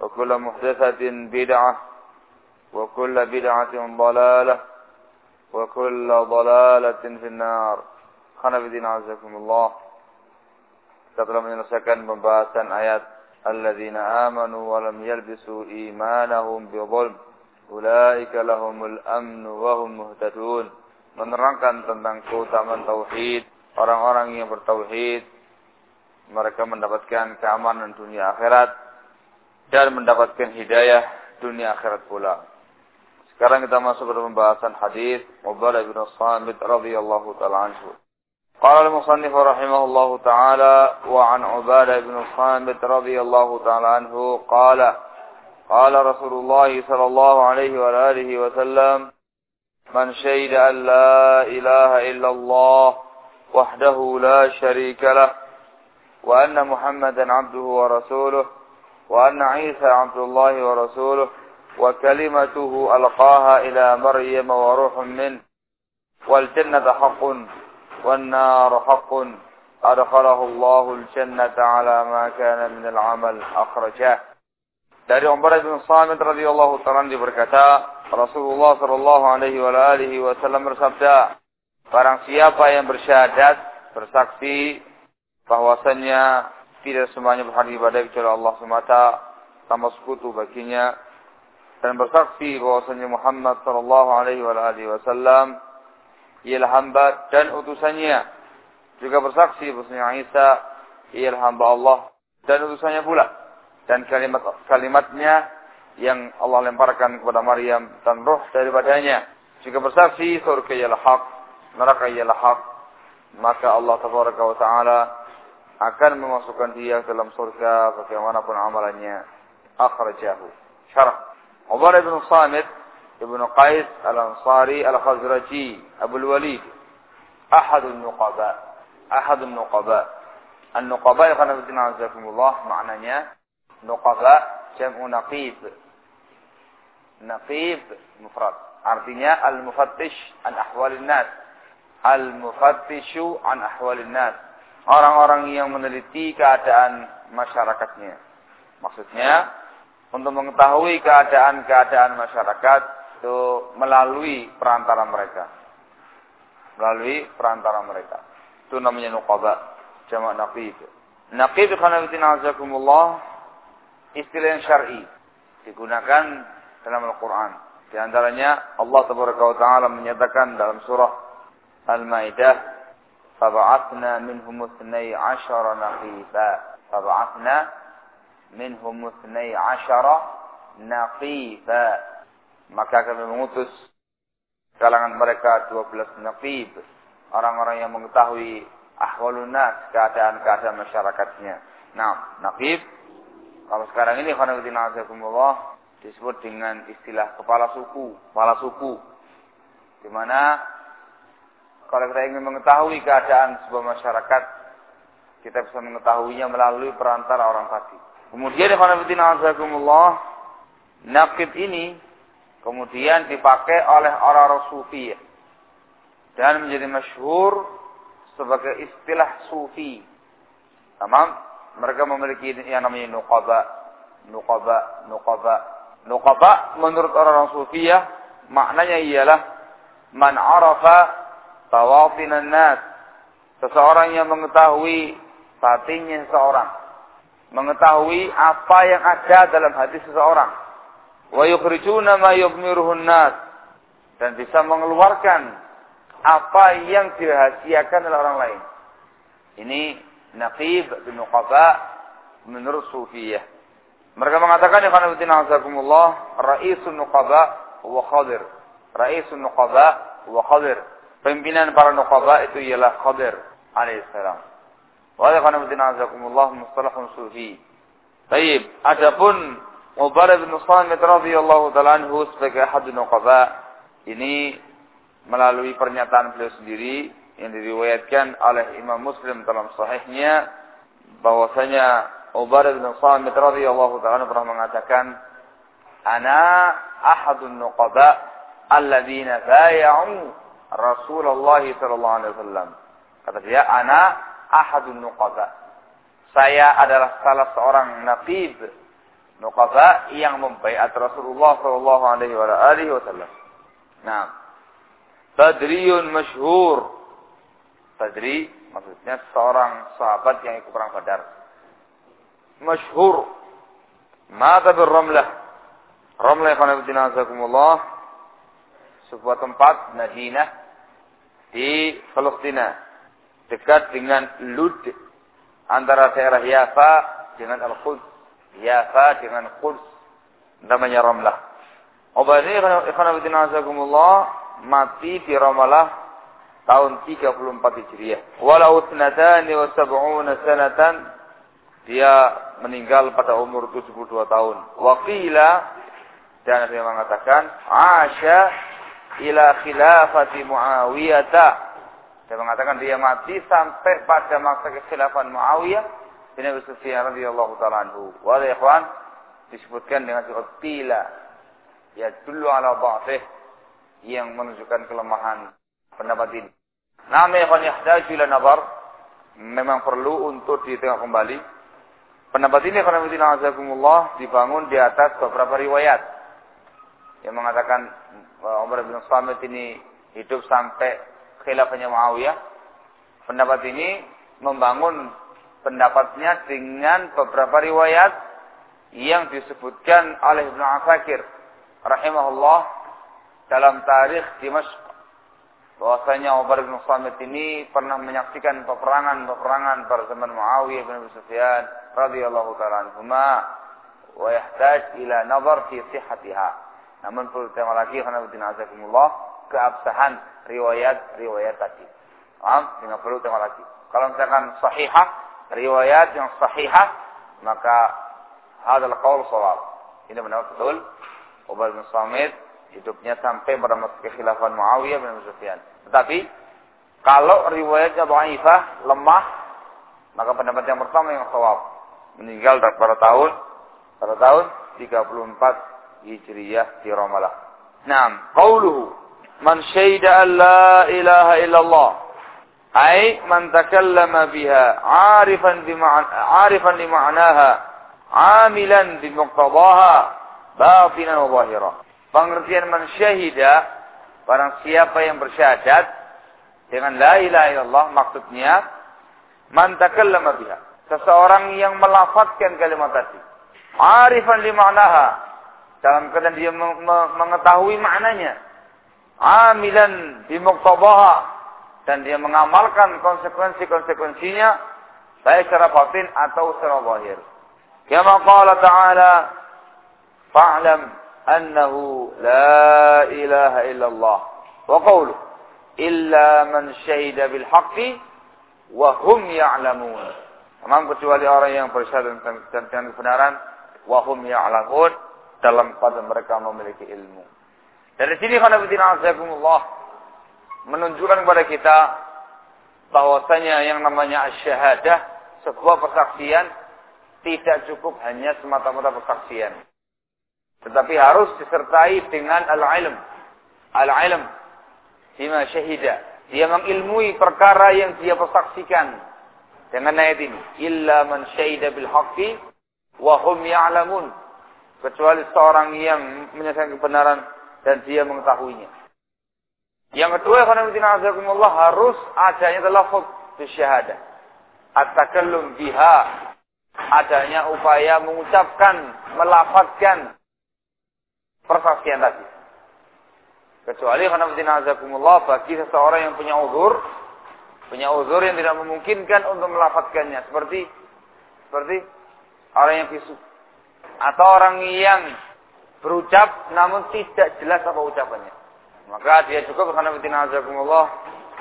وكل محدثة بدعة وكل بدعة ضلالة وكل ضلالة في النار عزكم الله kita telah menyelesaikan pembahasan ayat alladzina amanu wa lam yalbisu imanahum bidzulm ulaika lahumul amnu wa hum muhtadun menerangkan tentang keutamaan tauhid orang-orang yang bertauhid mereka mendapatkan keamanan dunia akhirat dan mendapatkan hidayah dunia akhirat pula. Sekarang kita masuk pada pembahasan hadis Ubadah bin Samit radhiyallahu taala anhu. قال المصنف رحمه الله تعالى وعن عبادة بن الصامت رضي الله تعالى عنه قال قال رسول الله صلى الله عليه وآله وسلم من شهد أن لا إله إلا الله وحده لا شريك له وأن محمدا عبده ورسوله وأن عيسى عبد الله ورسوله وكلمته ألقاها إلى مريم وروح منه والجنة حق والنار حق أدخله الله الجنة على ما كان من العمل أخرجه dari Umar bin Samit radhiyallahu taala berkata Rasulullah sallallahu alaihi wa alihi wasallam bersabda Barang siapa yang bersyahadat bersaksi bahwasannya tidak semuanya berhak ibadah kecuali Allah semata tanpa sekutu baginya dan bersaksi bahwasanya Muhammad sallallahu alaihi wasallam ialah hamba dan utusannya. Juga bersaksi bahwasanya Isa ialah hamba Allah dan utusannya pula. Dan kalimat kalimatnya yang Allah lemparkan kepada Maryam dan roh daripadanya. Juga bersaksi surga ialah hak, neraka ialah hak. Maka Allah Tabaraka wa Ta'ala akan memasukkan dia ke dalam surga bagaimanapun amalannya. Akhrajahu. Syarah. Ubadah bin Samit ابن قيس الأنصاري الخزرجي أبو الوليد أحد النقباء أحد النقباء النقباء الدين عزكم الله معنى نقباء جمع نقيب نقيب مفرد artinya al-mufattish an ahwalin nas al-mufattishu an ahwalin nas orang-orang yang meneliti keadaan masyarakatnya maksudnya untuk mengetahui keadaan-keadaan masyarakat itu melalui perantara mereka. Melalui perantara mereka. Itu namanya nuqaba. Jamak naqib. Naqib khanafitin azakumullah istilah yang syar'i digunakan dalam Al-Qur'an. Di antaranya Allah Taala menyatakan dalam surah Al-Maidah, "Fab'athna minhum 12 naqiba." Fab'athna minhum 12 naqiba maka kami mengutus kalangan mereka 12 naqib, orang-orang yang mengetahui ahwalun nas, keadaan-keadaan masyarakatnya. Nah, naqib kalau sekarang ini azakumullah disebut dengan istilah kepala suku, kepala suku. Di mana kalau kita ingin mengetahui keadaan sebuah masyarakat, kita bisa mengetahuinya melalui perantara orang tadi. Kemudian khonaqatina azakumullah, naqib ini kemudian dipakai oleh orang-orang sufi dan menjadi masyhur sebagai istilah sufi. Tamam? Mereka memiliki yang namanya nuqaba, nuqaba, nuqaba. Nuqaba menurut orang-orang sufiyah maknanya ialah man arafa tawafinan nas. Seseorang yang mengetahui batinnya seseorang. Mengetahui apa yang ada dalam hati seseorang wa yukhrijuna ma yughmiruhun nas dan bisa mengeluarkan apa yang dirahasiakan oleh orang lain. Ini Naqib bin Nuqaba menurut Sufiyah. Mereka mengatakan ya kana bitina azakumullah raisun nuqaba wa khadir. Raisun nuqaba wa khadir. Pimpinan para nuqaba itu ialah Khadir alaihissalam. Wa ya kana bitina azakumullah mustalahun sufi. Baik, adapun Ubadah bin Samit radhiyallahu taala anhu sebagai ahad nuqaba ini melalui pernyataan beliau sendiri yang diriwayatkan oleh Imam Muslim dalam sahihnya bahwasanya Ubadah bin Samit radhiyallahu taala pernah mengatakan ana ahadun nuqaba alladzina bay'u Rasulullah sallallahu alaihi wasallam kata dia ana ahadun nuqaba saya adalah salah seorang naqib Nuqaba yang membaiat Rasulullah sallallahu alaihi wasallam. Nah, Badriyun masyhur. Badri maksudnya seorang sahabat yang ikut perang Badar. Masyhur. Mata bil Ramlah. Yang azakumullah. Sebuah tempat Madinah di Palestina. Dekat dengan Lud. Antara daerah Yafa dengan Al-Quds. Yafa dengan Quds namanya Ramlah. Ubadi ikhwan azakumullah mati di Ramlah tahun 34 Hijriah. Walau senatani wa sab'una sanatan dia meninggal pada umur 72 tahun. Waqila dan yang mengatakan Asya ila khilafati Muawiyah. Dia mengatakan dia mati sampai pada masa kekhilafan Muawiyah bin Abi Sufyan radhiyallahu taala anhu. Wa ikhwan disebutkan dengan sifat tila ya dulu ala dha'fih yang menunjukkan kelemahan pendapat ini. Nama ikhwan yahtaju ila nazar memang perlu untuk ditengok kembali. Pendapat ini karena azakumullah dibangun di atas beberapa riwayat yang mengatakan Umar bin Samit ini hidup sampai khilafahnya Muawiyah. Pendapat ini membangun pendapatnya dengan beberapa riwayat yang disebutkan oleh Ibnu Asakir rahimahullah dalam tarikh Dimashq bahwasanya Umar bin Samit ini pernah menyaksikan peperangan-peperangan pada zaman Muawiyah bin Abi Sufyan radhiyallahu taala anhuma wa yahtaj ila nazar fi sihhatiha. Namun perlu tema lagi keabsahan riwayat-riwayat tadi. Paham? Tidak perlu tema lagi. Kalau misalkan sahihah riwayat yang sahihah maka hadal qaul shawab. Ini benar betul. Ubay bin Samit hidupnya sampai pada masa kekhilafan Muawiyah bin Sufyan. Tetapi kalau riwayatnya dhaifah, lemah, maka pendapat yang pertama yang shawab. Meninggal pada tahun pada tahun 34 Hijriyah di Romalah. Naam, qauluhu man syahida an la ilaha illallah ay man takallama biha 'arifan bi 'arifan li 'amilan bi muqtadaha batinan wa zahira. Pengertian man syahida barang siapa yang bersyahadat dengan la ilaha illallah maksudnya man takallama biha seseorang yang melafatkan kalimat tadi arifan li dalam keadaan dia mengetahui maknanya amilan bi muqtadaha dan dia mengamalkan konsekuensi-konsekuensinya baik secara batin atau secara zahir. Kama qala ta'ala fa'lam annahu la ilaha illallah wa qawlu illa man syahida bil haqqi wa hum ya'lamun. Tamam kecuali orang yang bersyahadat tentang kebenaran wa hum ya'lamun dalam pada mereka memiliki ilmu. Dari sini khana bidina azakumullah menunjukkan kepada kita bahwasanya yang namanya syahadah sebuah persaksian tidak cukup hanya semata-mata persaksian. Tetapi harus disertai dengan al-ilm. Al-ilm. Bima syahida. Dia mengilmui perkara yang dia persaksikan. Dengan ayat ini. Illa man syahida bil haqqi wa hum ya'lamun. Kecuali seorang yang menyatakan kebenaran dan dia mengetahuinya. Yang kedua, Allah harus adanya telafut di syahadah. At-takallum biha. Adanya upaya mengucapkan, melafatkan persaksian tadi. Kecuali Allah bagi seseorang yang punya uzur, punya uzur yang tidak memungkinkan untuk melafatkannya seperti seperti orang yang bisu atau orang yang berucap namun tidak jelas apa ucapannya. Maka dia cukup karena Allah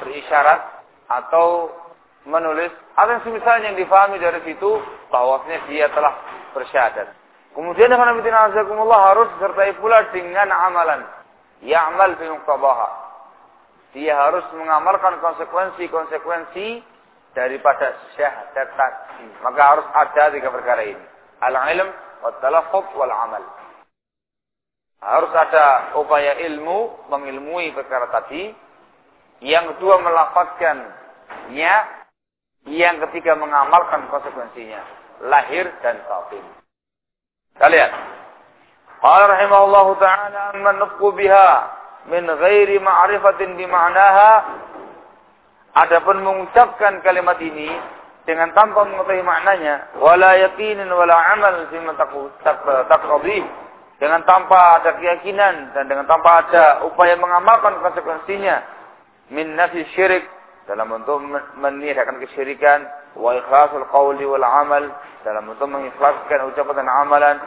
berisyarat atau menulis atau misalnya yang difahami dari situ bahwasanya dia telah bersyahadat. Kemudian dengan Allah harus disertai pula dengan amalan. Ya'mal fi muqtabaha. Dia harus mengamalkan konsekuensi-konsekuensi daripada syahadat tadi. Maka harus ada tiga perkara ini. Al-ilm, wal-talaffuz, wal-amal. Harus ada upaya ilmu, mengilmui perkara tadi. Yang kedua, melafatkannya. Yang ketiga, mengamalkan konsekuensinya. Lahir dan batin. Kalian. Qala rahimahullahu ta'ala man nafqu biha min ghairi ma'rifatin bima'naha. Adapun mengucapkan kalimat ini dengan tanpa mengetahui maknanya, wala yaqinin wala amal fi taqdhi dengan tanpa ada keyakinan dan dengan tanpa ada upaya mengamalkan konsekuensinya min nafi syirik dalam bentuk meniadakan kesyirikan wa ikhlasul qawli wal amal dalam bentuk mengikhlaskan ucapan dan amalan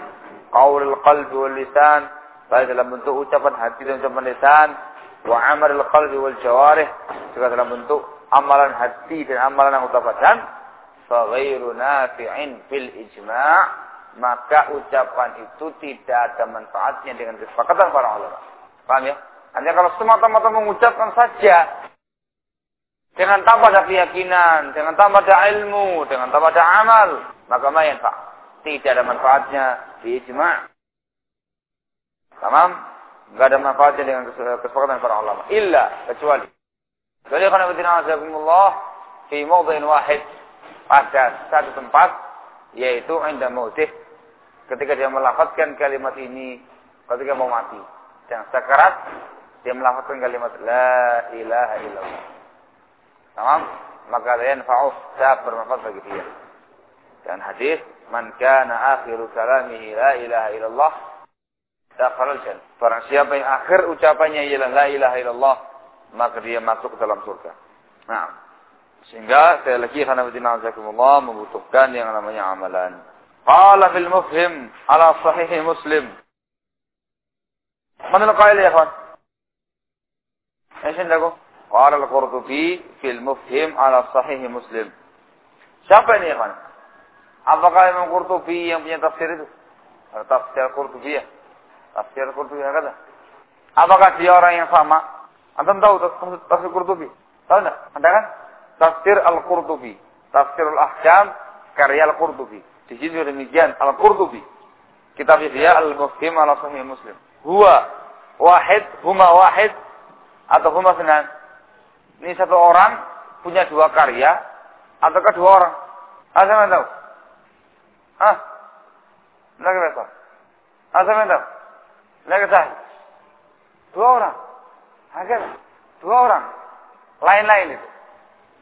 qaulul qalbi wal lisan baik dalam bentuk ucapan hati dan ucapan lisan wa amalul qalbi wal jawarih juga dalam bentuk amalan hati dan amalan anggota badan fa ghairu nafi'in fil ijma' maka ucapan itu tidak ada manfaatnya dengan kesepakatan para ulama. Paham ya? Hanya kalau semata-mata mengucapkan saja dengan tanpa ada keyakinan, dengan tanpa ada ilmu, dengan tanpa ada amal, maka main pak. Tidak ada manfaatnya di ijma. Tamam? Enggak ada manfaatnya dengan kesepakatan para ulama. Illa kecuali. Jadi karena betina azakumullah fi mawdhin wahid pada satu tempat yaitu inda mautih ketika dia melafatkan kalimat ini ketika mau mati dan sakarat dia melafatkan kalimat la ilaha illallah Tamam? Maka yanfa'u tak bermanfaat bagi dia. Dan hadis, "Man kana akhiru kalamihi la ilaha illallah, dakhala jannah." Barang siapa yang akhir ucapannya ialah la ilaha illallah, maka dia masuk dalam surga. Nah, sehingga saya lagi karena Allah membutuhkan yang namanya amalan. Qala fil mufhim ala sahih Muslim. Mana qail ya, kawan? Esin dago? Qala al-Qurtubi fil mufhim ala sahih Muslim. Siapa ini, ya, Apakah Imam Qurtubi yang punya tafsir itu? Tafsir Qurtubi ya? Tafsir Qurtubi ya kata. Apakah dia orang yang sama? Anda tahu tafsir Qurtubi? Tahu enggak? Anda kan? Tafsir Al-Qurtubi. Tafsir Al-Ahkam karya Al-Qurtubi. Di sini demikian Al-Qurtubi. Kitabnya dia Al-Mufhim ala Sahih Muslim. Huwa wahid, huma wahid atau huma senan. Ini satu orang punya dua karya ataukah dua orang? Ah, saya tahu. Ah, lagi besok. Ah, saya tahu. Lagi saya. Dua orang. Akhir. Dua orang. Lain-lain itu.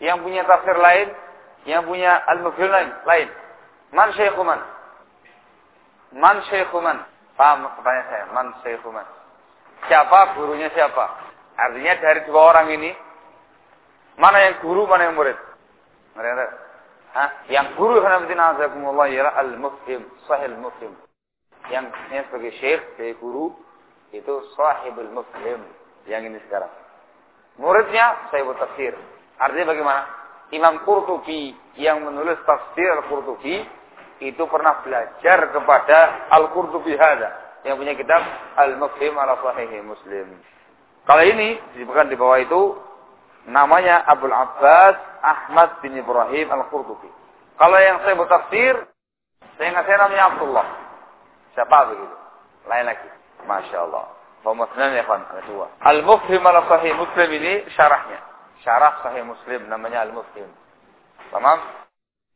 Yang punya tafsir lain, yang punya al-mufhim lain, lain. Man syaikhuman? Man syaikhuman? Paham pertanyaan saya? Man syaikhuman? Siapa gurunya siapa? Artinya dari dua orang ini Mana yang guru, mana yang murid? Mereka Hah? Yang guru karena betina azakumullah ialah al-mufhim, sahil mufhim. Yang ini sebagai syekh, sebagai guru, itu sahibul mufhim. Yang ini sekarang. Muridnya sahibul tafsir. Artinya bagaimana? Imam Qurtubi yang menulis tafsir Al-Qurtubi itu pernah belajar kepada Al-Qurtubi hada yang punya kitab Al-Mufhim ala Sahih Muslim. Kalau ini disebutkan di bawah itu Namanya Abdul Abbas Ahmad bin Ibrahim Al-Qurtubi. Kalau yang saya bertafsir, saya ngasih namanya Abdullah. Siapa begitu? Lain lagi. Masya Allah. Ya. Al-Mufhim ala Sahih Muslim ini syarahnya. Syarah Sahih Muslim namanya Al-Mufhim. Tamam?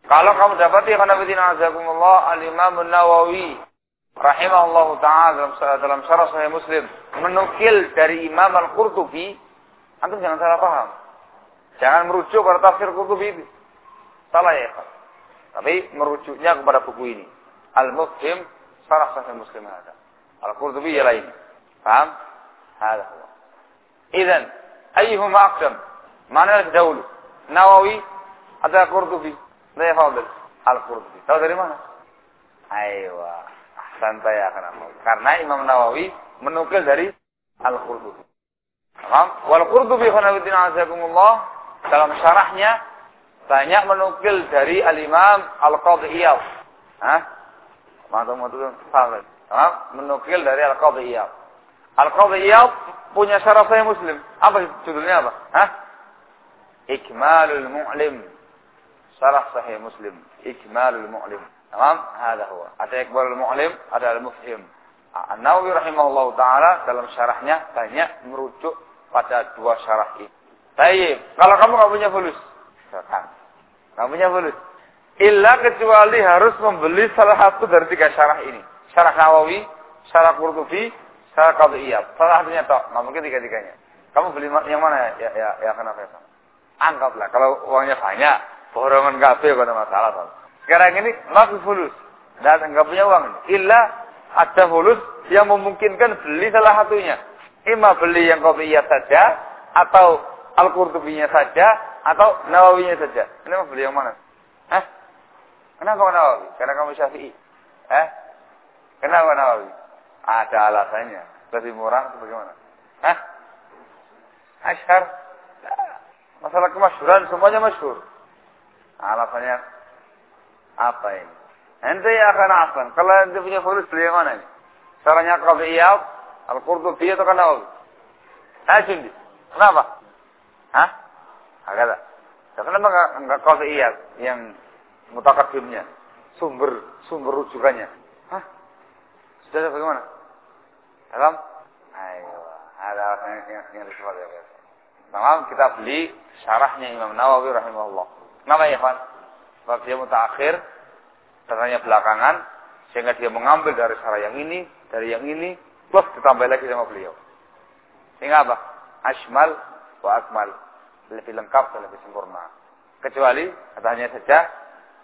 Kalau kamu dapati karena bidina azakumullah Al-Imam Nawawi rahimahullah taala dalam dalam syarah Sahih Muslim menukil dari Imam Al-Qurtubi, antum jangan salah paham. Jangan merujuk pada tafsir Qurtubi. Salah ya, Pak. Tapi merujuknya kepada buku ini. Al-Mufhim Syarah Sahih Muslim ada. Al-Qurtubi ialah ini. Paham? Hada. Idan, ayyuhuma aqdam? Mana yang dahulu? Nawawi atau Qurtubi? Saya fadil. Al-Qurtubi. Tahu dari mana? Aywa. Santai akan apa? Karena Imam Nawawi menukil dari Al-Qurtubi. Paham? Wal Qurtubi khanabitin azakumullah dalam syarahnya banyak menukil dari Al-Imam Al-Qadhi Iyad. Hah? Mantum mantum paham? Menukil dari Al-Qadhi Iyad. Al-Qadhi Iyad punya syarah Sahih Muslim. Apa judulnya apa? Hah? Ikmalul Mu'lim. Syarah Sahih Muslim. Ikmalul Mu'lim. Tamam? Hada huwa. Ada Ikmalul Mu'lim, ada Al-Mufhim. An-Nawawi rahimahullah taala dalam syarahnya banyak merujuk pada dua syarah ini. Baik, kalau kamu nggak punya fulus, silakan. Nggak punya fulus. Illa kecuali harus membeli salah satu dari tiga syarah ini. Syarah Nawawi, syarah Qurtubi, saya qadiyah. Salah satunya tok, nggak mungkin tiga-tiganya. Kamu beli yang mana ya? Ya, ya, ya kenapa ya? Anggaplah kalau uangnya banyak, borongan kok ada masalah. Toh. Sekarang ini masih fulus. Dan nggak punya uang. Illa ada fulus yang memungkinkan beli salah satunya. Ima beli yang qadiyah saja atau Al-Qurtubinya saja atau Nawawinya saja. Ini mau beli yang mana? Hah? Kenapa Nawawi? Karena kamu Syafi'i. Eh? Kenapa Nawawi? Ada alasannya. Lebih murah atau bagaimana? Hah? Asyar. Masalah kemasyuran semuanya masyhur. Alasannya apa ini? Ente ya akan apa? Kalau ente punya fulus beli yang mana ini? Caranya Qadiyat, Al-Qurtubi atau kan Nawawi? Asyik. Kenapa? Hah? Agak ya, Kenapa enggak enggak Qadiyat yang mutakadimnya? Sumber sumber rujukannya. Hah? Sudah bagaimana? Dalam? Ayo, ada yang yang, yang disebut ya. Tamam, kita beli syarahnya Imam Nawawi rahimahullah. Kenapa ya, Pak? Sebab dia mutaakhir, katanya belakangan, sehingga dia mengambil dari syarah yang ini, dari yang ini, plus ditambah lagi sama beliau. Sehingga apa? Ashmal wa akmal. Lebih lengkap dan lebih sempurna. Kecuali, katanya saja,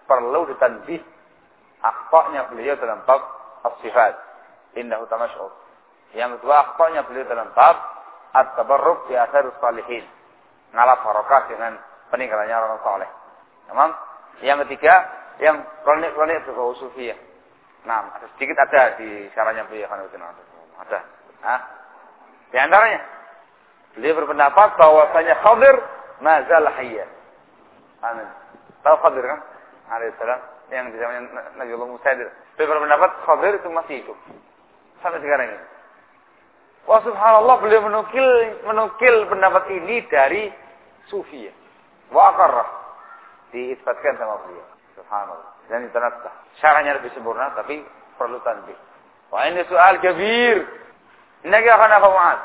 perlu ditanbih akhtaknya beliau dalam bab as-sifat. Innahu tamash'ur. Yang kedua, akhbarnya beliau dalam bab at-tabarruk di asar salihin. Ngalap barokah dengan peninggalannya orang saleh. Tamam? Yang ketiga, yang kronik-kronik berbau sufiyah. Nah, ada sedikit ada di syarahnya beliau kan Ada. Nah, di antaranya beliau berpendapat bahwasanya Khadir mazal hayya. Amin. Tahu Khadir kan? Alaihissalam yang di zaman Nabiullah Musa. Beliau berpendapat Khadir itu masih hidup sampai sekarang ini. Wah subhanallah beliau menukil menukil pendapat ini dari Sufi. Wa akarrah. Diisbatkan sama beliau. Subhanallah. Dan ditanabtah. Syarahnya lebih sempurna tapi perlu tanbih. Wah ini soal kabir. Ini akan apa Mu'ad?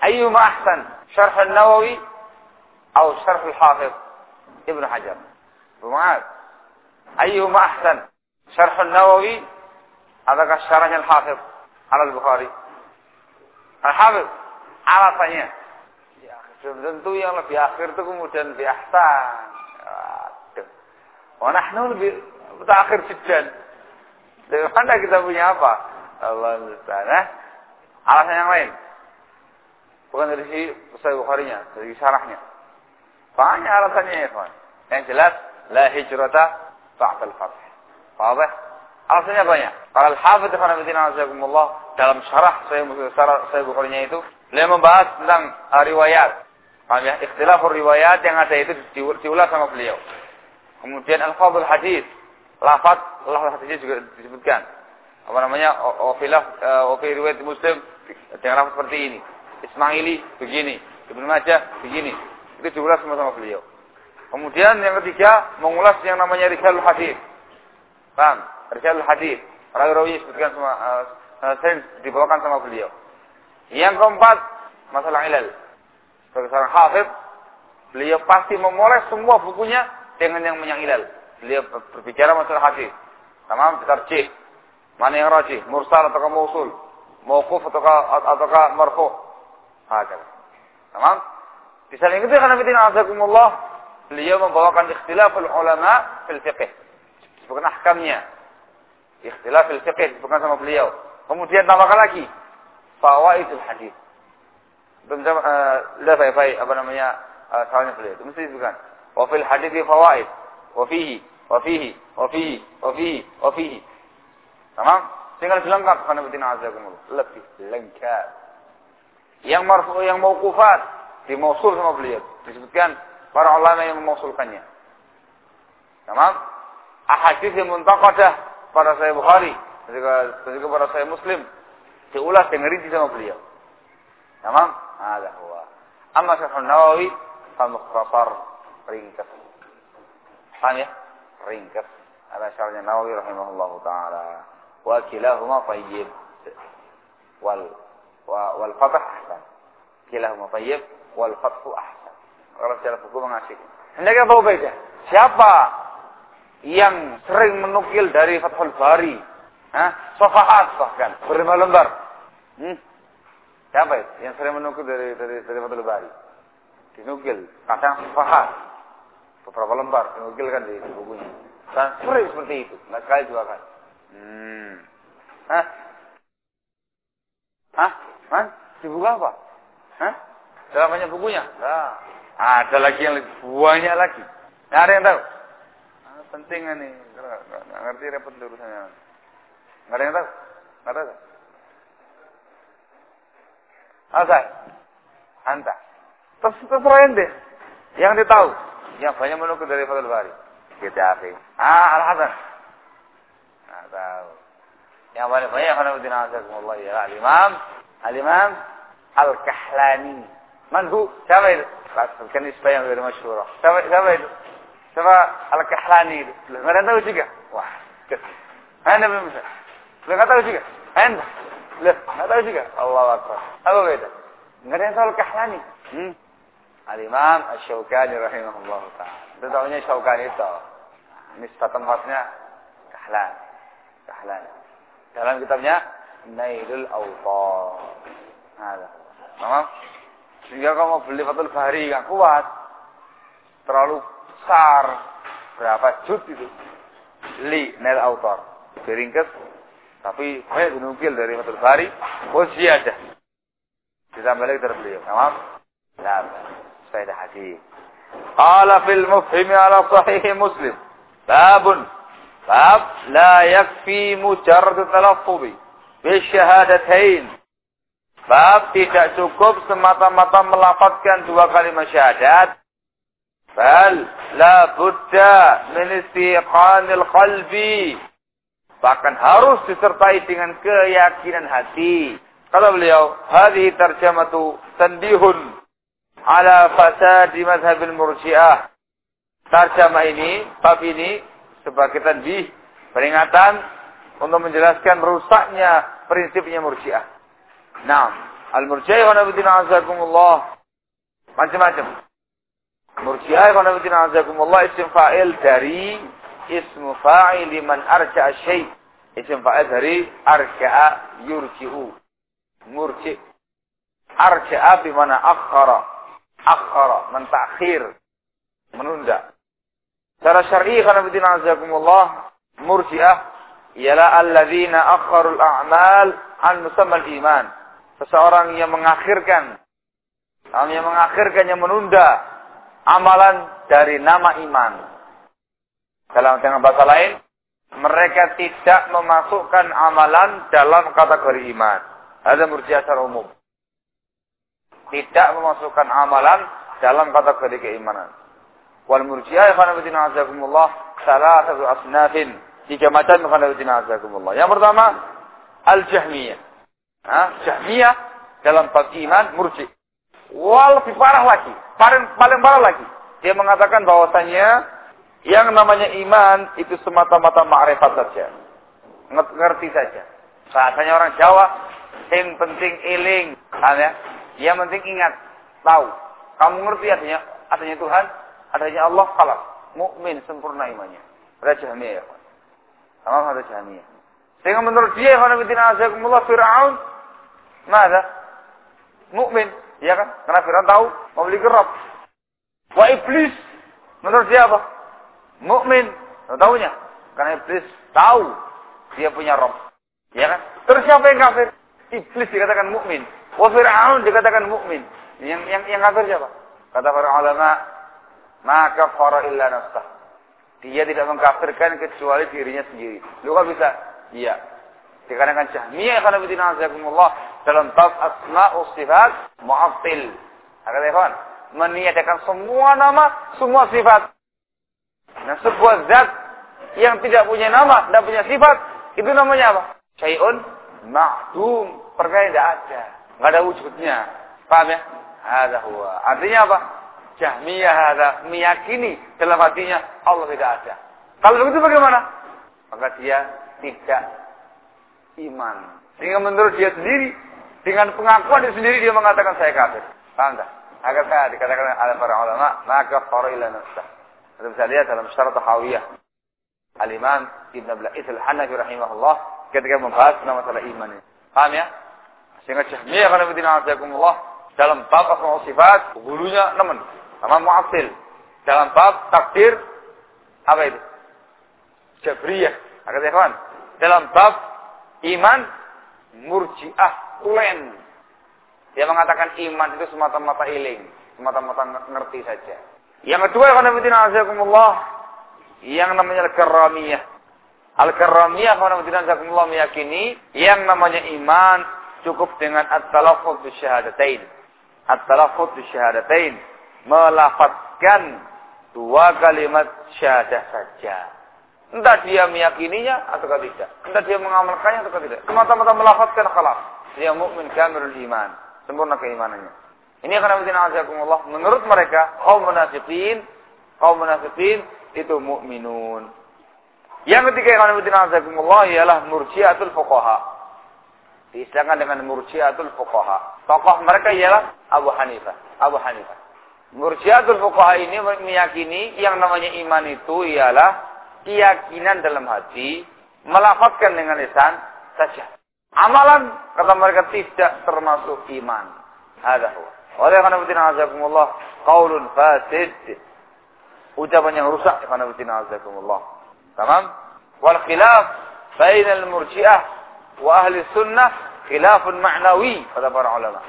Ayyuma ahsan? Syarh al-Nawawi atau syarh al-Hafiz Ibn Hajar. Mu'ad. Ayyuma ahsan? Syarh al-Nawawi adakah syarahnya al-Hafiz al-Bukhari? Al-Habib. Alasannya. Ya, tentu yang lebih akhir itu kemudian lebih ahsan. Waduh. Wah, nahnu lebih akhir jiddan. Dari mana kita punya apa? Allah Nah, alasan yang lain. Bukan dari si Sahih Bukhari-nya, dari syarahnya. Banyak alasannya ya, kawan. Yang jelas, la hijrata ba'dal fath. Faham? Alasannya banyak. Kalau Al-Hafidh Azakumullah dalam syarah saya Bukhari-nya itu, beliau membahas tentang uh, riwayat. Paham ya? Ikhtilaf riwayat yang ada itu diulas sama beliau. Kemudian Al-Fadhul Hadis, lafaz lafaz hadisnya juga disebutkan. Apa namanya? Ofilah uh, ofi riwayat Muslim dengan lafaz seperti ini. Ismaili begini, Ibnu Majah begini. Itu diulas sama sama beliau. Kemudian yang ketiga mengulas yang namanya Risalul Hadis. Paham? Rijalul hadis. Rawi-rawi disebutkan semua uh, sering dibawakan sama beliau. Yang keempat, masalah ilal. Sebagai seorang hafid, beliau pasti memulai semua bukunya dengan yang menyangilal. Beliau berbicara masalah hadis. Tamam, tarjih. Mana yang rajih, mursal atau mausul, mauquf atau atau marfu. Hakala. Tamam? Di samping itu karena fitina azakumullah, beliau membawakan ikhtilaful ulama fil fiqh. Bukan ahkamnya. Ikhtilaf fil fiqh bukan sama beliau. Kemudian tambahkan lagi fawaidul hadis. Belum uh, baik-baik apa namanya uh, salahnya beliau. Itu mesti bukan. Wa fil hadis fawaid. Wa fihi, wa fihi, wa fihi, wa fihi, wa fihi. Tamam? Tinggal dilengkap karena betina azakumullah. Lebih lengkap. Yang marfu yang mauqufat dimausul sama beliau. Disebutkan para ulama yang memausulkannya. Tamam? Ahadis yang muntaqadah pada saya Bukhari, juga pada saya Muslim, diulas dengan rinci sama beliau. Tamam? Ada huwa. Amma Syekh Nawawi fa mukhtasar ringkas. Paham ya? Ringkas. Ada syarahnya Nawawi rahimahullahu taala. Wa kilahuma tayyib. Wal wa, wal fathah ahsan. Kilahuma tayyib wal fathu ahsan. Kalau secara buku mengasih. Hendaknya tahu beda. Siapa yang sering menukil dari Fathul Bari? Hah? Sofahat bahkan. Berlima lembar. Hmm? Siapa itu yang sering menukil dari dari dari Fathul Bari? Dinukil. Kadang sofahat beberapa lembar dinukilkan di, di bukunya. Dan sering seperti itu, nggak sekali dua kali. Hmm. Hah? Hah? Hah? Dibuka apa? Hah? Banyak bukunya? Nah. Ada lagi yang lebih banyak lagi. Nah, ada yang tahu? Ah, penting nih. Nggak ngerti repot urusannya. Nggak tahu? Asal. Anta. Terserah ente. Yang dia tahu yang banyak menukil dari Fathul Bari. Kita afi. Ah, Al-Hasan. Nah, tahu. Yang paling banyak karena Udin Azzaikumullah ya Al-Imam. Al-Imam Al-Kahlani. Man hu? Siapa itu? Kan isbah yang dari masyurah. Siapa, siapa itu? Siapa Al-Kahlani itu? Ada tahu juga? Wah, kesih. Anda belum bisa. Belum nggak tahu juga? Anda? Belum nggak tahu juga? Allah Akbar. Apa beda? Nggak ada yang tahu Al-Kahlani. Hmm. Al-Imam Asy-Syaukani rahimahullah taala. Itu tahunya Syaukani itu. Ini tempatnya Kahlan. Kahlan. Dalam kitabnya Nailul Awtar. Ada. Mama, sehingga kalau mau beli Fathul Bahari yang kuat, terlalu besar, berapa jut itu? Li Nail Autor. Diringkes, tapi banyak dinukil dari Fathul Bahari, posisi aja. Ditambah lagi dari beliau. Tamam? Nah, faedah hadis. Qala fil mufhimi ala sahih Muslim. Babun. Bab la yakfi mujarrad talaffuzi bi syahadatain. Bab tidak cukup semata-mata melafazkan dua kalimat syahadat. Bal la budda min istiqanil qalbi. Bahkan harus disertai dengan keyakinan hati. Kata beliau, hadhi tarjamatu tandihun ala fasadi madhabil murjiah. Tarjama ini, bab ini, sebagai tanbih, peringatan untuk menjelaskan rusaknya prinsipnya murjiah. Nah, al-murjiah khonabudina azakumullah. Macam-macam. Murjiah khonabudina azakumullah isim fa'il dari ismu fa'il liman arja'a syai' isim fa'il dari arja'a yurji'u. Murji' arja'a bimana akhara akhara, mentakhir, menunda. Cara syar'i karena bidin azakumullah murji'ah ialah alladzina akharul a'mal an musammal iman. Seseorang yang mengakhirkan yang mengakhirkan yang menunda amalan dari nama iman. Dalam dengan bahasa lain, mereka tidak memasukkan amalan dalam kategori iman. Ada murjiah secara umum tidak memasukkan amalan dalam kategori keimanan. Wal murji'ah khanabatina azakumullah salah satu asnafin. Tiga macam khanabatina azakumullah. Yang pertama, al-jahmiyah. Nah, jahmiyah dalam bab iman murji. Wal lebih parah lagi. Paling, paling parah lagi. Dia mengatakan bahwasanya yang namanya iman itu semata-mata ma'rifat saja. Ngerti saja. Bahasanya orang Jawa, yang penting iling. ya? Yang penting ingat, tahu. Kamu ngerti artinya, adanya Tuhan, adanya Allah, kalah. Mukmin sempurna imannya. Ada Jahmiyah ya. Sama ada Jahmiyah. Sehingga menurut dia, Khanafiddin Azzaikumullah, Fir'aun, mana? Mukmin, ya kan? Karena Fir'aun tahu, mau beli gerab. Wah iblis, menurut dia apa? Mukmin, tahunya. Karena iblis tahu dia punya Rob. Ya kan? Terus siapa yang kafir? Iblis dikatakan mukmin. Wa Fir'aun dikatakan mukmin. Yang yang yang kafir siapa? Kata para ulama, maka fara illa nafsah. Dia tidak mengkafirkan kecuali dirinya sendiri. Lu kok bisa? Iya. Dikarenakan Jahmiyah karena bidina azakumullah dalam bab asma sifat mu'attil. Agar ikhwan, meniadakan semua nama, semua sifat. Nah, sebuah zat yang tidak punya nama, tidak punya sifat, itu namanya apa? Syai'un ma'dum. Perkara yang tidak ada. Nggak ada wujudnya. Paham ya? Ada huwa. Artinya apa? Jahmiyah ada meyakini dalam hatinya Allah tidak ada. Kalau begitu bagaimana? Maka dia tidak iman. Sehingga menurut dia sendiri, dengan pengakuan dia sendiri dia mengatakan saya kafir. Paham tak? Agar saya dikatakan oleh para ulama, maka ila nafsah. Kita bisa lihat dalam syarat tahawiyah. Al-Imam Ibn Abla'id al-Hanafi rahimahullah ketika membahas masalah iman ini. Paham ya? Sehingga Jahmiyah karena bidina dalam bab asma sifat, hulunya nemen. Sama mu'atil. Dalam bab takdir, apa itu? Jabriyah. Agar kawan. Dalam bab iman, murjiah, ulen. Dia mengatakan iman itu semata-mata iling. Semata-mata ngerti saja. Yang kedua, yang namanya al-karamiyah. Al-karamiyah, azakumullah meyakini, yang namanya iman cukup dengan at-talaffuz syahadatain. At-talaffuz syahadatain melafatkan dua kalimat syahadah saja. Entah dia meyakininya atau tidak. Entah dia mengamalkannya atau tidak. Semata-mata melafatkan khalas. Dia mukmin kamilul iman. Sempurna keimanannya. Ini karena Allah menurut mereka kaum munafikin, kaum munafikin itu mukminun. Yang ketiga yang Allah ialah murjiatul fuqaha. Diistilahkan dengan murjiatul fuqaha. Tokoh mereka ialah Abu Hanifah. Abu Hanifah. Murjiatul fuqaha ini meyakini yang namanya iman itu ialah keyakinan dalam hati, melafatkan dengan lisan saja. Amalan kata mereka tidak termasuk iman. Ada Oleh karena betina azakumullah, qaulun fasid. Ucapan yang rusak karena betina azakumullah. Tamam? Wal khilaf bainal murji'ah wa ahli sunnah khilafun ma'nawi kata para ulama.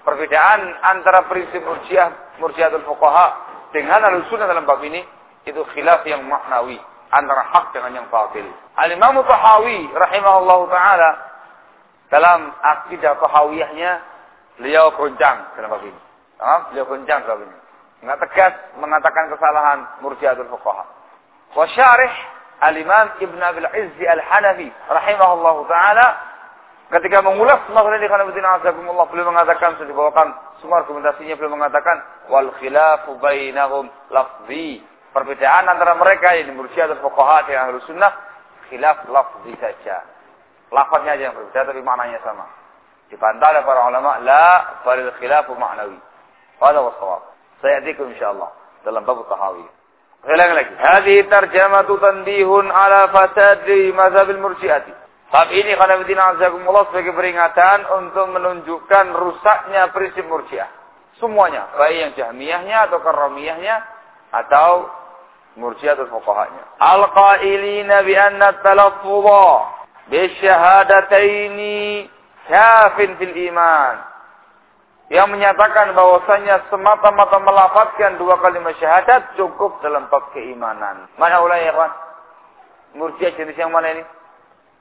Perbedaan antara prinsip murjiah, murjiatul fuqaha dengan al sunnah dalam bab ini itu khilaf yang maknawi antara hak dengan yang batil. Al-Imam Tahawi rahimahullahu taala dalam akidah tahawiyahnya beliau goncang dalam bab ini. Ah, beliau goncang dalam ini. Enggak tegas mengatakan kesalahan murjiatul fuqaha. Wa syarih Al-Imam Ibn Abil Izzi Al-Hanafi rahimahullahu taala Ketika mengulas masalah ini karena azakumullah beliau mengatakan sudah dibawakan semua argumentasinya beliau mengatakan wal khilafu bainahum lafzi. Perbedaan antara mereka yang murjiah dan fuqaha ahlus sunnah khilaf lafzi saja. Lafaznya aja yang berbeda tapi maknanya sama. Dibantah oleh para ulama la falil khilafu ma'nawi. Hada wasawab. Sayatikum insyaallah dalam bab tahawi. Ulang lagi. Hadhihi tarjamatu tanbihun ala fasadi mazhabil murji'ati. Bab ini khanafiddin azakumullah sebagai peringatan untuk menunjukkan rusaknya prinsip murjiah. Semuanya, baik yang jahmiyahnya atau karamiyahnya atau murjiah atau fuqahanya. Al-qailina bi anna talaffudha bi syahadataini kafin fil iman. Yang menyatakan bahwasanya semata-mata melafatkan dua kalimat syahadat cukup dalam bab keimanan. Mana ulai ya kawan? Murjiah jenis yang mana ini?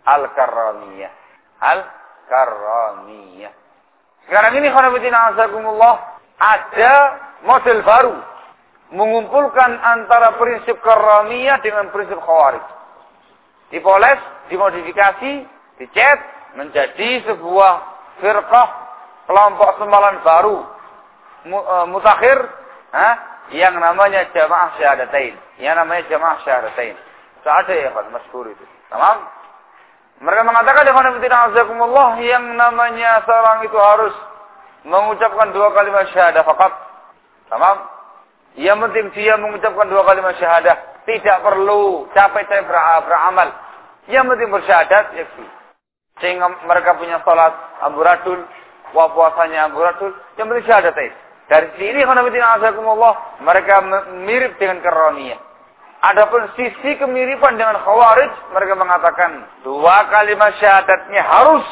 Al-Karramiyah. Al-Karramiyah. Sekarang ini khonabidina azakumullah ada model baru mengumpulkan antara prinsip Karramiyah dengan prinsip Khawarij. Dipoles, dimodifikasi, dicat menjadi sebuah firqah kelompok semalan baru e, mutakhir ha? yang namanya jamaah syahadatain yang namanya jamaah syahadatain. Ada ya kan masyhur itu. Tamam? Mereka mengatakan Allah yang namanya seorang itu harus mengucapkan dua kalimat syahadah fakat. Tamam? Yang penting dia mengucapkan dua kalimat syahadah. Tidak perlu capek-capek beramal. Yang penting bersyahadat, ya Sehingga mereka punya sholat amburadul, wa puasanya amburadul, yang penting syahadat itu. Dari sini, Allah, mereka mirip dengan keroniyah. Adapun sisi kemiripan dengan khawarij, mereka mengatakan dua kalimat syahadatnya harus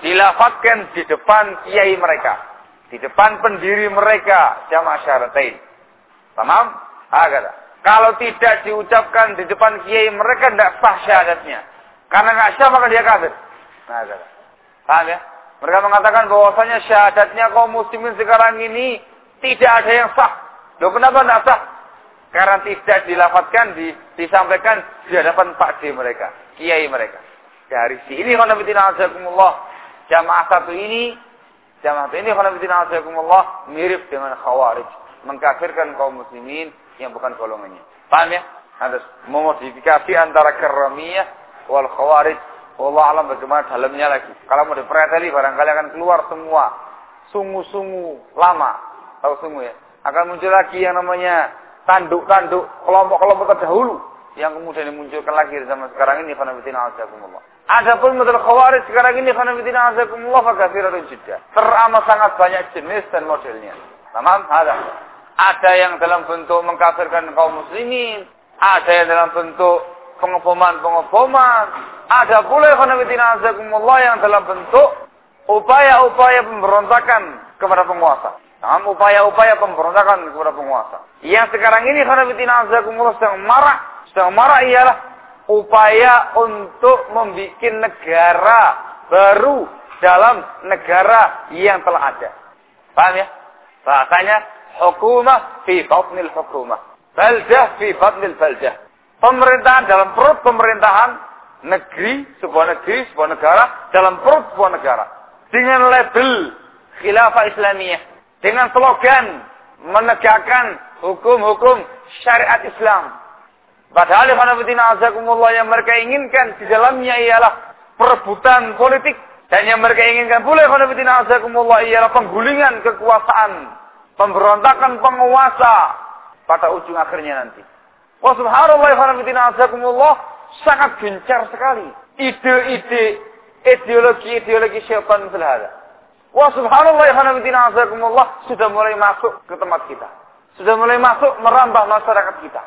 dilafatkan di depan kiai mereka. Di depan pendiri mereka, jamaah syahadatain. Tamam? Agak. Kalau tidak diucapkan di depan kiai mereka, tidak sah syahadatnya. Karena nggak sah, maka dia kafir. Nah. Paham ya? Mereka mengatakan bahwasanya syahadatnya kaum muslimin sekarang ini tidak ada yang sah. Loh kenapa tidak sah? Karena tidak dilafatkan, di, disampaikan di hadapan Pak mereka, kiai mereka. Dari sini khonafidina azakumullah, jamaah satu ini, jamaah ini khonafidina azakumullah mirip dengan khawarij. Mengkafirkan kaum muslimin yang bukan golongannya. Paham ya? Harus memodifikasi antara keramiyah wal khawarij. Allah alam bagaimana dalamnya lagi. Kalau mau dipreteli barangkali akan keluar semua sungu-sungu lama. Tahu sungu ya? Akan muncul lagi yang namanya tanduk-tanduk kelompok-kelompok terdahulu yang kemudian dimunculkan lagi di zaman sekarang ini khanafitina azakumullah. Adapun model khawarij sekarang ini khanafitina azakumullah fakafiratun jiddah. Teramat sangat banyak jenis dan modelnya. Tamam? Ada. Ada yang dalam bentuk mengkafirkan kaum muslimin, ada yang dalam bentuk pengeboman-pengeboman, ada pula khanafitina azakumullah yang dalam bentuk upaya-upaya pemberontakan kepada penguasa. Nah, upaya-upaya pemberontakan kepada penguasa. Yang sekarang ini karena bitina azakumullah sedang marah, sedang marah ialah upaya untuk membuat negara baru dalam negara yang telah ada. Paham ya? Bahasanya hukumah fi batnil hukumah. Baldah fi batnil baldah. Pemerintahan dalam perut pemerintahan negeri, sebuah negeri, sebuah negara, dalam perut sebuah negara. Dengan label khilafah Islamiyah dengan slogan menegakkan hukum-hukum syariat Islam. Padahal azakumullah yang mereka inginkan di dalamnya ialah perebutan politik dan yang mereka inginkan pula azakumullah ialah penggulingan kekuasaan, pemberontakan penguasa pada ujung akhirnya nanti. Wa subhanallah azakumullah sangat gencar sekali ide-ide ideologi-ideologi syaitan selada. Wah subhanallah ya azakumullah sudah mulai masuk ke tempat kita. Sudah mulai masuk merambah masyarakat kita.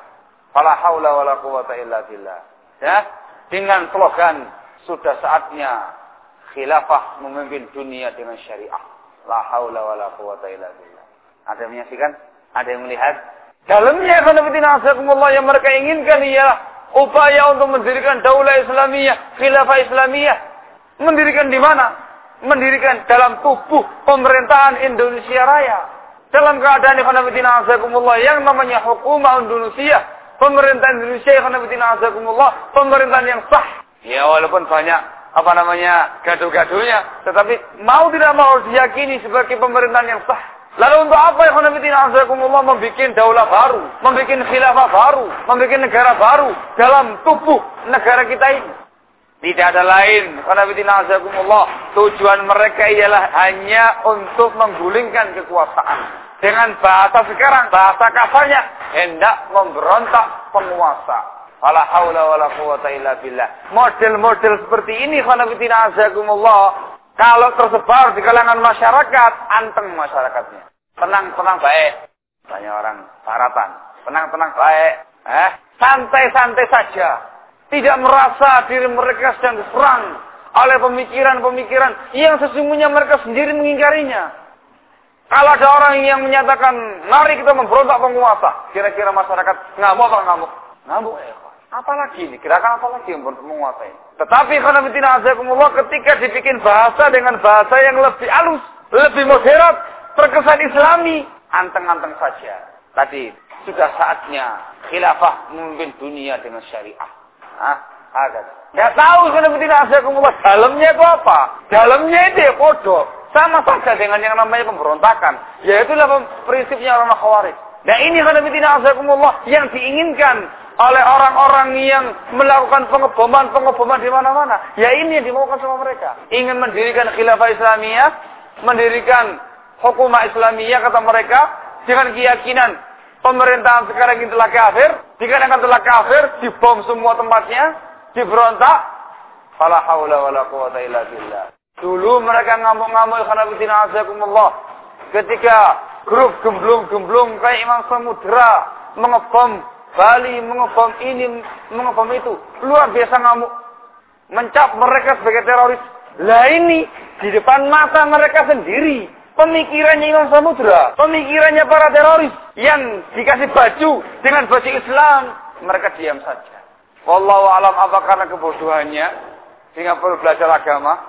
Fala haula wala quwata illa billah. Ya, dengan slogan sudah saatnya khilafah memimpin dunia dengan syariah. La haula wala quwata illa billah. Ada yang menyaksikan? Ada yang melihat? Dalamnya khanafitina azakumullah yang mereka inginkan ialah upaya untuk mendirikan daulah Islamiyah, khilafah Islamiyah. Mendirikan di mana? mendirikan dalam tubuh pemerintahan Indonesia Raya. Dalam keadaan Ikhwanabitina Azakumullah yang namanya hukumah Indonesia. Pemerintahan Indonesia Ikhwanabitina Azakumullah. Pemerintahan yang sah. Ya walaupun banyak apa namanya gaduh-gaduhnya. Tetapi mau tidak mau diyakini sebagai pemerintahan yang sah. Lalu untuk apa ya khonafidina azakumullah membuat daulah baru, membuat khilafah baru, membuat negara baru dalam tubuh negara kita ini? Tidak ada lain. Karena tujuan mereka ialah hanya untuk menggulingkan kekuasaan. Dengan bahasa sekarang, bahasa kasarnya, hendak memberontak penguasa. Wala haula wala quwata illa billah. Model-model seperti ini khanafitina azakumullah. Kalau tersebar di kalangan masyarakat, anteng masyarakatnya. Tenang-tenang baik. Banyak orang saratan. Tenang-tenang baik. Eh, santai-santai saja tidak merasa diri mereka sedang diserang oleh pemikiran-pemikiran yang sesungguhnya mereka sendiri mengingkarinya. Kalau ada orang yang menyatakan, mari kita memberontak penguasa, kira-kira masyarakat ngamuk apa ngamuk? Ngamuk ya. Apalagi ini, kira-kira apa lagi yang penguasa ini? Tetapi karena betina azakumullah ketika dibikin bahasa dengan bahasa yang lebih halus, lebih moderat, terkesan islami, anteng-anteng saja. Tadi sudah saatnya khilafah memimpin dunia dengan syariah. Ah, agak. Nggak tahu sebenarnya asakumullah dalamnya itu apa? Dalamnya itu ya bodoh. Sama saja dengan yang namanya pemberontakan. Yaitulah prinsipnya orang khawarij. Nah ini karena tidak asakumullah yang diinginkan oleh orang-orang yang melakukan pengeboman-pengeboman di mana-mana. Ya ini yang dimaukan sama mereka. Ingin mendirikan khilafah Islamiyah, mendirikan hukumah Islamiyah kata mereka dengan keyakinan pemerintahan sekarang ini telah kafir, dikarenakan telah kafir, dibom semua tempatnya, diberontak. Fala haula wala quwata illa billah. Dulu mereka ngamuk-ngamuk khanabitina azakumullah. Ketika grup gemblung-gemblung kayak Imam Samudra mengebom Bali mengebom ini, mengebom itu. Luar biasa ngamuk. Mencap mereka sebagai teroris. Lah ini, di depan mata mereka sendiri. Pemikirannya Imam Samudra. Pemikirannya para teroris. Yang dikasih baju dengan baju Islam. Mereka diam saja. Wallahu alam apa karena kebodohannya. Sehingga perlu belajar agama.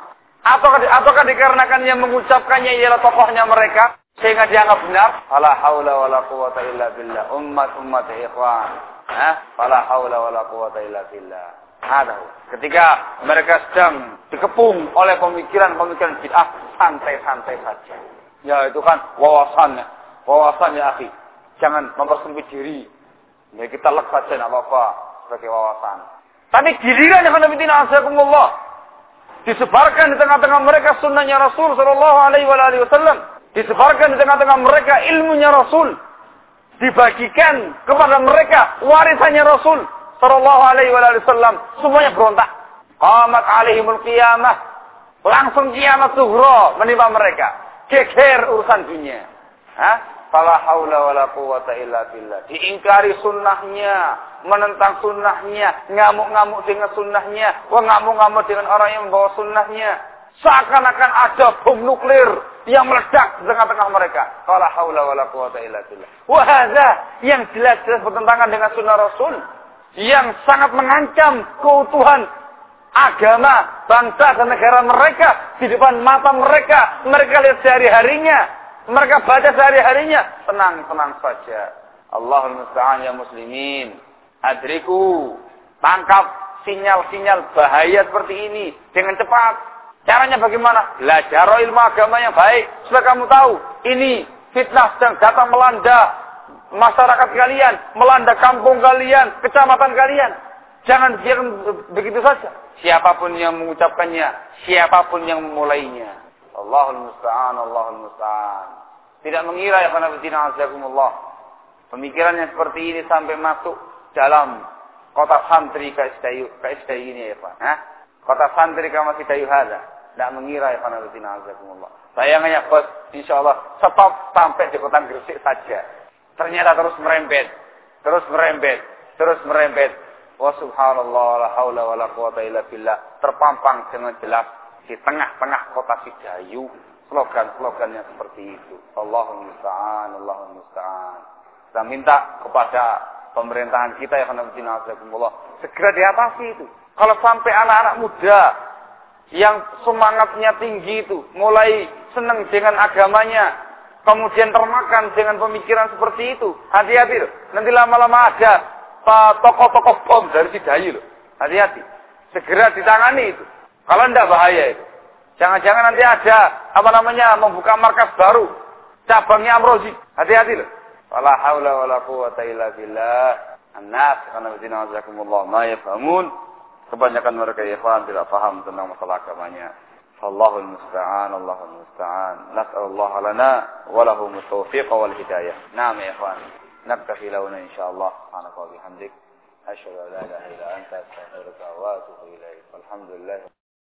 Ataukah, ataukah dikarenakan yang mengucapkannya ialah tokohnya mereka sehingga dianggap benar fala haula wala quwata illa billah. Ummat ummat ikhwan ha? Fala haula wala quwata illa billah. Ada. Ketika mereka sedang dikepung oleh pemikiran-pemikiran bid'ah santai-santai saja. Ya itu kan wawasannya wawasan ya akhi. Jangan mempersempit diri. Ya kita lek saja apa-apa sebagai wawasan. Tapi giliran yang Nabi Azzaikumullah disebarkan di tengah-tengah mereka sunnahnya Rasul Shallallahu Alaihi Wasallam Disebarkan di tengah-tengah mereka ilmunya Rasul. Dibagikan kepada mereka warisannya Rasul. Sallallahu alaihi wasallam. Semuanya berontak. Qamat alaihimul qiyamah. Langsung kiamat suhra menimpa mereka. Geger urusan dunia. Hah? Fala haula wala quwata illa billah. Diingkari sunnahnya, menentang sunnahnya, ngamuk-ngamuk dengan sunnahnya, wah ngamuk-ngamuk dengan orang yang membawa sunnahnya. Seakan-akan ada bom nuklir yang meledak di tengah-tengah mereka. Qala haula wala quwata illa billah. Wahada yang jelas-jelas bertentangan dengan sunnah Rasul. Yang sangat mengancam keutuhan agama, bangsa dan negara mereka di depan mata mereka. Mereka lihat sehari-harinya. Mereka baca sehari-harinya. Tenang, tenang saja. Allahul musta'an ya muslimin. Adriku. Tangkap sinyal-sinyal bahaya seperti ini dengan cepat Caranya bagaimana? Belajar ilmu agama yang baik. Supaya kamu tahu, ini fitnah sedang datang melanda masyarakat kalian, melanda kampung kalian, kecamatan kalian. Jangan biarkan begitu saja. Siapa pun yang mengucapkannya, siapa pun yang memulainya. Allahul musta'an, Allahul musta'an. Tidak mengira ya khanafitina azakumullah. Pemikiran yang seperti ini sampai masuk dalam kota santri KSDI ini ya Pak. Hah? Kota santri kama kita yuhada. Tidak mengira ya khanaluddin azakumullah. Bayangannya bos, insya Allah stop sampai di kota Gresik saja. Ternyata terus merembet. Terus merembet. Terus merembet. Wa subhanallah la haula wa la quwata illa billah. Terpampang dengan jelas di tengah-tengah kota Sidayu. Slogan-slogan yang seperti itu. Allahumma musta'an, Allahumma musta'an. Kita minta kepada pemerintahan kita ya khanaluddin azakumullah. Segera diatasi itu. Kalau sampai anak-anak muda yang semangatnya tinggi itu mulai senang dengan agamanya, kemudian termakan dengan pemikiran seperti itu, hati-hati loh. Nanti lama-lama ada tokoh-tokoh bom dari Sidayu loh. Hati-hati. Segera ditangani itu. Kalau tidak bahaya itu. Jangan-jangan nanti ada apa namanya membuka markas baru cabangnya Amrozi. Hati-hati loh. Wala haula wala quwata illa billah. An-nas kana ma yafhamun. Kebanyakan mereka ikhwan tidak paham tentang masalah agamanya. Allahul musta'an, Allahul musta'an. Nas'alullah lana wa lahum taufiq wal hidayah. Naam ya ikhwan. Naktafi launa insyaallah. Subhanaka wa bihamdik. Asyhadu an la ilaha illa anta astaghfiruka wa atubu ilaik. Alhamdulillah.